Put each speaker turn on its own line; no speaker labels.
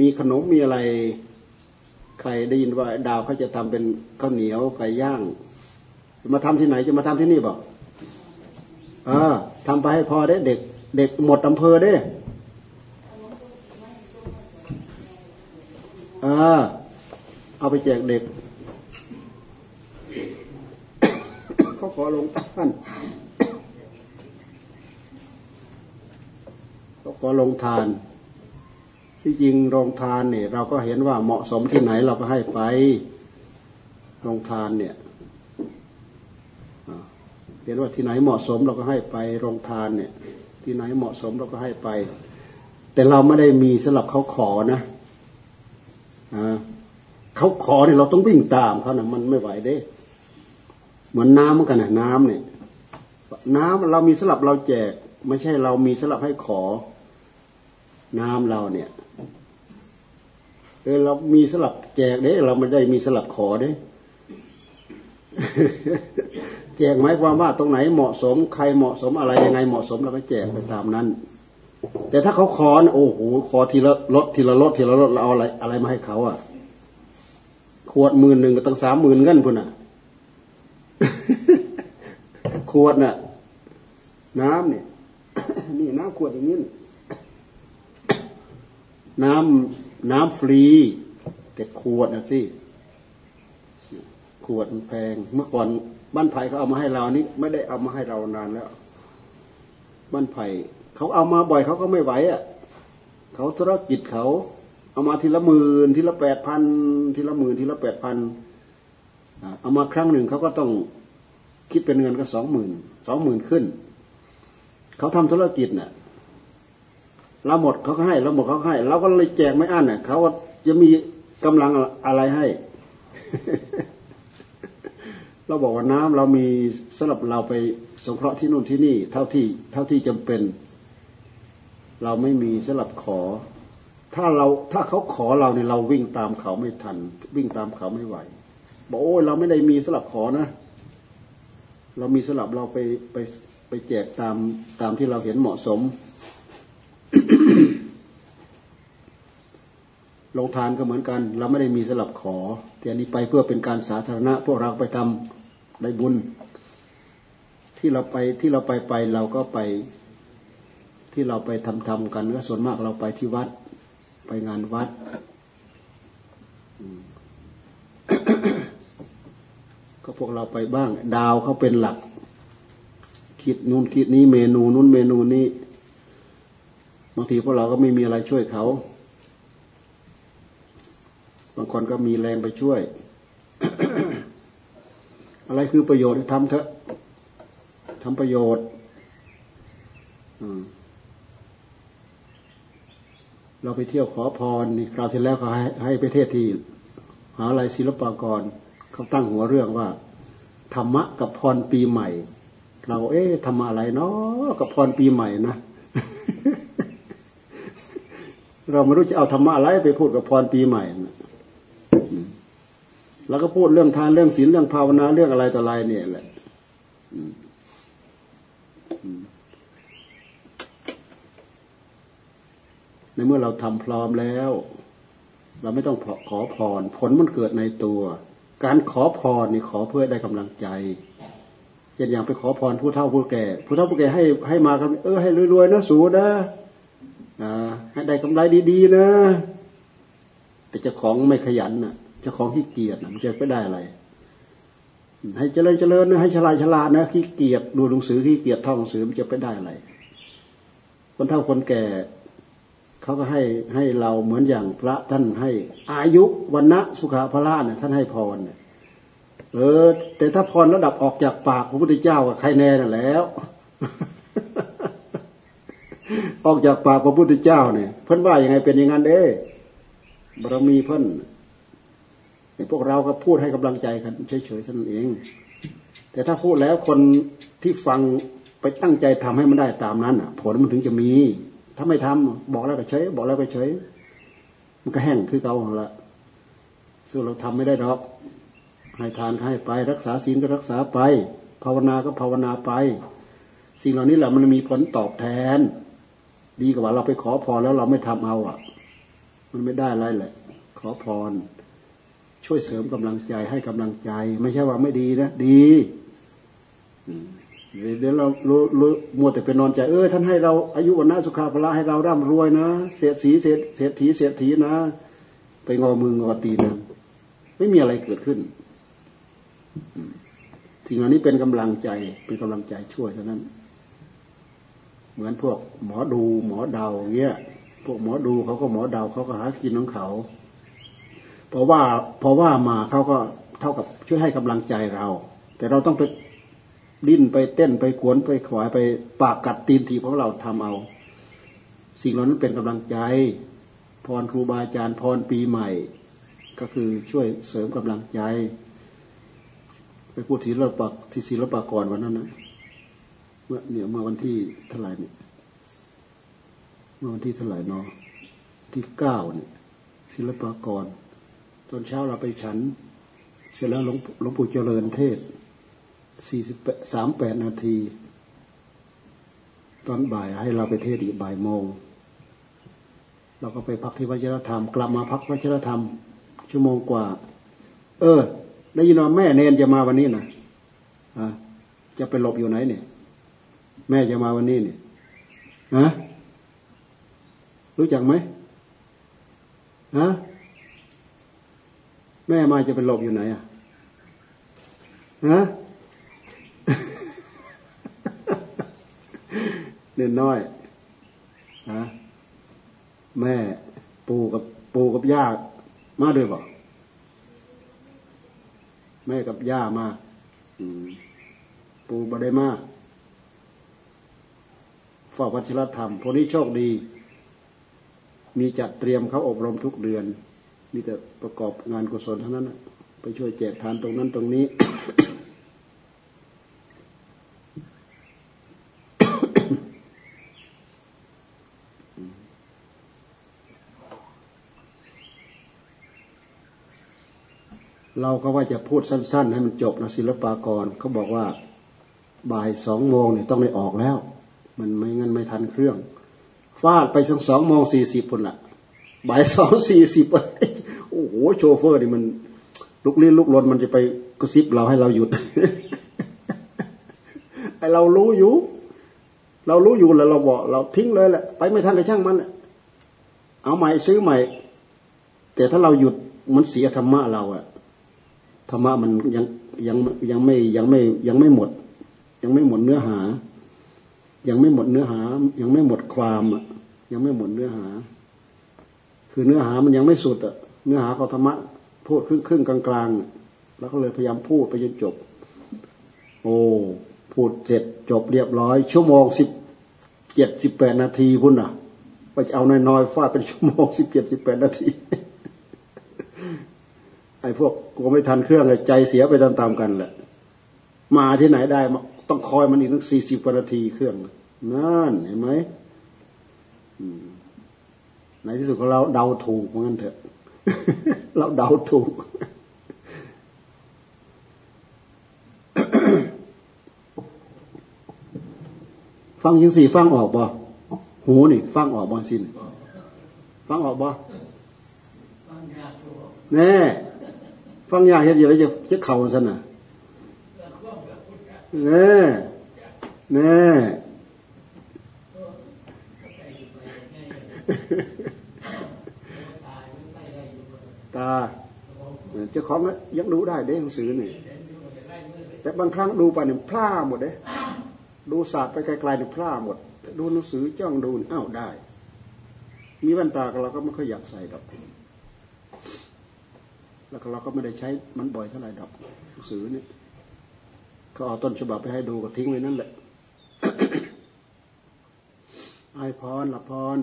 มีขนมมีอะไร ใครได้ยินว่า ดาวเขาจะทำเป็นข้าวเหนียวไก่ย่าง จะมาทำที่ไหนจะมาทำที่นี่บอกเออทำไปให้พอได้เด็ก เด็กหมดอำเภอได้เออเอาไปแจกเด็กเขาขอลงทานเขาขอลงทาน ที่จริงโรงทานเนี่ย เราก็เห็นว่าเหมาะสมที่ไหนเราก็ให้ไปโรงทานเนี่ยเห็นว่าที่ไหนเหมาะสมเราก็ให้ไปโรงทานเนี่ย ที่ไหนเหมาะสมเราก็ให้ไป แต่เราไม่ได้มีสำหรับเขาขอนะเขาขอเนี่ยเราต้องวิ่งตามเขานะมันไม่ไหวเด้เหมือนน้ำเหมือนกันนะน้ำเนี่ย น้ำเรามีสำหรับเราแจก ไม่ใช่เรามีสำหรับให้ขอ น้ำเราเนี่ย เออเรามีสลับแจกเด้เราไม่ได้มีสลับขอเด้แจกหมายความว่าตรงไหนเหมาะสมใครเหมาะสมอะไรยังไงเหมาะสมเราก็แจกไปตามนั้น แต่ถ้าเขาขอโอ้โหขอทีละรถทีละรถทีละรถเราเอาอะไรอะไรมาให้เขาอะขวดหมื่นหนึ่งก็ตั้งสามหมื่นเงินพุ่นอะขวดน่ะ น้ำเนี่ยนี่น้ำขวดอย่างนี้น้ำ น้ำฟรี แต่ขวดนะสิขวดมันแพง เมื่อก่อนบ้านไผ่เขาเอามาให้เรานี่ไม่ได้เอามาให้เรานานแล้ว บ้านไผ่เขาเอามาบ่อยเขาก็ไม่ไหวอะเขาธุรกิจเขา เอามาทีละหมื่นทีละแปดพันทีละหมื่นทีละแปดพันเอามาครั้งหนึ่งเขาก็ต้องคิดเป็นเงินก็สองหมื่นสองหมื่นขึ้น เขาทำธุรกิจเน่ะ เราหมดเขาก็ให้เราหมดเขาให้เราก็เลยแจกไม่อั้นเน่ะเขาจะมีกำลังอะไรให้ เราบอกว่าน้ำเรามีสำหรับเราไปสงเคราะห์ที่นู่นที่นี่ เท่าที่ เท่าที่จำเป็น เราไม่มีสำหรับขอ ถ้าเราถ้าเขาขอเราเนี่ยเราวิ่งตามเขาไม่ทัน วิ่งตามเขาไม่ไหวบอกโอ้ยเราไม่ได้มีสำหรับขอนะเรามีสำหรับเราไปไปไปแจกตามตามที่เราเห็นเหมาะสม ลงทานก็เหมือนกัน เราไม่ได้มีสำหรับขอ แต่อันนี้ไปเพื่อเป็นการสาธารณะ พวกเราไปทำได้บุญ ที่เราไปที่เราไปไปเราก็ไป ที่เราไปทำทำกันก็ส่วนมากเราไปที่วัด ไปงานวัดก็พวกเราไปบ้าง ดาวเขาเป็นหลัก คิดนู่นคิดนี้เมนูนู้นเมนูนี้ บางทีพวกเราก็ไม่มีอะไรช่วยเขา บางคนก็มีแรงไปช่วย อะไรคือประโยชน์ทำเถอะทำประโยชน์เราไปเที่ยวขอพรนี่คราวที่แล้วเขาให้ให้ไปเทศที่หาอะไรศิลปากรเขาตั้งหัวเรื่องว่า ธรรมะกับพรปีใหม่ เราเอ๊ะทำอะไรเนาะกับพรปีใหม่นะ เราไม่รู้จะเอาธรรมะอะไรไปพูดกับพรปีใหม่แล้วก็พูดเรื่องทานเรื่องศีลเรื่องภาวนาเรื่องอะไรต่ออะไรเนี่ยแหละในเมื่อเราทำพร้อมแล้ว เราไม่ต้องขอพร ผลมันเกิดในตัว การขอพรนี่ขอเพื่อได้กำลังใจเช่นอย่างไปขอพรผู้เฒ่าผู้แก่ ผู้เฒ่าผู้แก่ให้ให้มาครับเออให้รวยๆนะสูนะ ให้ได้กำไรดีๆนะ แต่เจ้าของไม่ขยันนะ่ะเจ้าของขี้เกียจนะมันจะไปได้อะไร ให้เจริญเจริญนะให้ฉลาดฉลาดนะขี้เกียจดูหนังสือขี้เกียจท่องหนังสือมันจะไปได้อะไร คนเฒ่าคนแก่เขาก็ให้ให้เราเหมือนอย่างพระท่านให้ อายุวันนะสุขาพระเนี่ยท่านให้พรเนี่ยเออ แต่ถ้าพรระดับออกจากปากพระพุทธเจ้ากับใครแน่น่ะแล้ว ออกจากปากพระพุทธเจ้าเนี่ยเพิ่นว่าอย่างไงเป็นอย่างนั้นเด้บารมีเพิ่นพวกเราก็พูดให้กำลังใจกันเฉยๆนั่นเอง แต่ถ้าพูดแล้วคนที่ฟังไปตั้งใจทำให้มันได้ตามนั้นอะ ผลมันถึงจะมี ถ้าไม่ทำบอกแล้วก็เฉย บอกแล้วก็เฉย มันก็แห้งคือเก่าละซึ่งเราทำไม่ได้หรอก ให้ทานให้ไป รักษาศีลก็รักษาไป ภาวนาก็ภาวนาไป สิ่งเหล่านี้แหละมันมีผลตอบแทน ดีกว่าเราไปขอพอแล้วเราไม่ทำเอาอะ มันไม่ได้อะไรแหละ ขอพร ช่วยเสริมกำลังใจให้กำลังใจ ไม่ใช่ว่าไม่ดีนะดีเดี๋ยวเรารู้รู้มัวแต่ไปนอนใจเออท่านให้เราอายุวันนาสุขาภละให้เราร่ำรวยนะเสียสีเสียเสียถีเสียถีนะ ไปงอมืองอตีนะไม่มีอะไรเกิดขึ้นสิ่งเหล่านี้เป็นกำลังใจเป็นกำลังใจช่วยเท่านั้น เหมือนพวกหมอดูหมอเดาเงี้ย พวกหมอดูเขาก็หมอเดาเขาก็หากินของเขา เพราะว่าเพราะว่ามาเขาก็เท่ากับช่วยให้กำลังใจเรา แต่เราต้องไปดิ้นไปเต้นไปขวนไปขวายไปปากกัดตีนทีของเราทำเอา สิ่งเหล่านั้นเป็นกำลังใจ พรครูบาอาจารย์พรปีใหม่ ก็คือช่วยเสริมกำลังใจ ไปพูดศิลปะที่ศิลปากรวันนั้นนะ มื่อเนี่ยเมื่อวันที่เท่าไหร่เนี่ยเมื่อวันที่เท่าไหร่เนาะที่เก้าเนี่ย ศิลปากร ตอนเช้าเราไปฉัน เสร็จแล้วหลวงหลวงปู่เจริญเทศสี่สิบสามแปดนาที ตอนบ่ายให้เราไปเทศอีกบ่ายโมงเราก็ไปพักที่วัชรธรรม กลับมาพักวัชรธรรม ชั่วโมงกว่า เออได้ยินว่าแม่เนนจะมาวันนี้นะอะจะไปหลบอยู่ไหนเนี่ย แม่จะมาวันนี้เนี่ยฮะรู้จักไหมฮะแม่มาจะไปหลบอยู่ไหนอะฮะเน่นน้อยฮะแม่ปูกับปูกับย่ามาด้วยบ่แม่กับย่ามา ปูบาได้มา ฝ่าวัชรธรรมพวกนี้โชคดี มีจัดเตรียมเขาอบรมทุกเดือนมีแต่ประกอบงานกุศลเท่านั้นไปช่วยแจกทานตรงนั้นตรงนี้ เราก็ว่าจะพูดสั้น ๆ ให้มันจบนะศิลปากรเขาบอกว่าบ่ายสองโมงเนี่ยต้องได้ออกแล้ว มันไม่งั้นไม่ทันเครื่องฟาดไปสักสองโมงสี่สิบคนละบ่ายสองสี่สิบโอ้โหโชเฟอร์นี่มันลุกลี้ลุกลนมันจะไปกระซิบเราให้เราหยุดไอเรารู้อยู่ เรารู้อยู่แล้วเราบอกเราทิ้งเลยแหละไปไม่ทันไปช่างมันเอาใหม่ซื้อใหม่ แต่ถ้าเราหยุดมันเสียธรรมะเราอะธรรมะมันยังยังยังไม่ยังไม่ยังไม่หมด ยังไม่หมดเนื้อหา ยังไม่หมดเนื้อหา ยังไม่หมดความอะ ยังไม่หมดเนื้อหา คือเนื้อหามันยังไม่สุดอะ เนื้อหาของธรรมะพูดครึ่งครึ่งกลางกลางแล้วก็เลยพยายามพูดไปจนจบ โอ้พูดเสร็จจบเรียบร้อย ชั่วโมงสิบเจ็ดสิบแปดนาทีพุ่นอะไปจะเอาน้อยๆฟาดเป็นชั่วโมงสิบเจ็ดสิบแปดนาทีไอ้พวกกูไม่ทันเครื่องเลยใจเสียไปตามๆกันแหละมาที่ไหนได้ ต้องคอยมันอีกตั้งสี่สิบนาทีเครื่องนั่นเห็นไหมในที่สุดของเราเดาถูกเหมือนกันเถอะ เราเดาถูกฟังยังสี่ฟังออกบ่หูนี่ ฟังออกบ่สินฟังออกบ่แน่ฟังยากเห็นอยู่แล้วจะจะเข่าซะน่ะ แน่แน่ตาเจ้าของยังดูได้เด้หนังสือนี่แต่บางครั้งดูไปเนี่ยพลาหมดเด้ดูศาสตร์ไปไกลๆเนี่ยพลาหมด ดูหนังสือจ้องดูอ้าวได้ มีแว่นตาเราก็ไม่ค่อยอยากใส่ดอกแล้วเราก็ไม่ได้ใช้มันบ่อยเท่าไหร่ดอกหนังสือเนี่ย ก็เอาต้นฉบับไปให้ดูก็ทิ้งไว้นั่นแหละไอพรละพร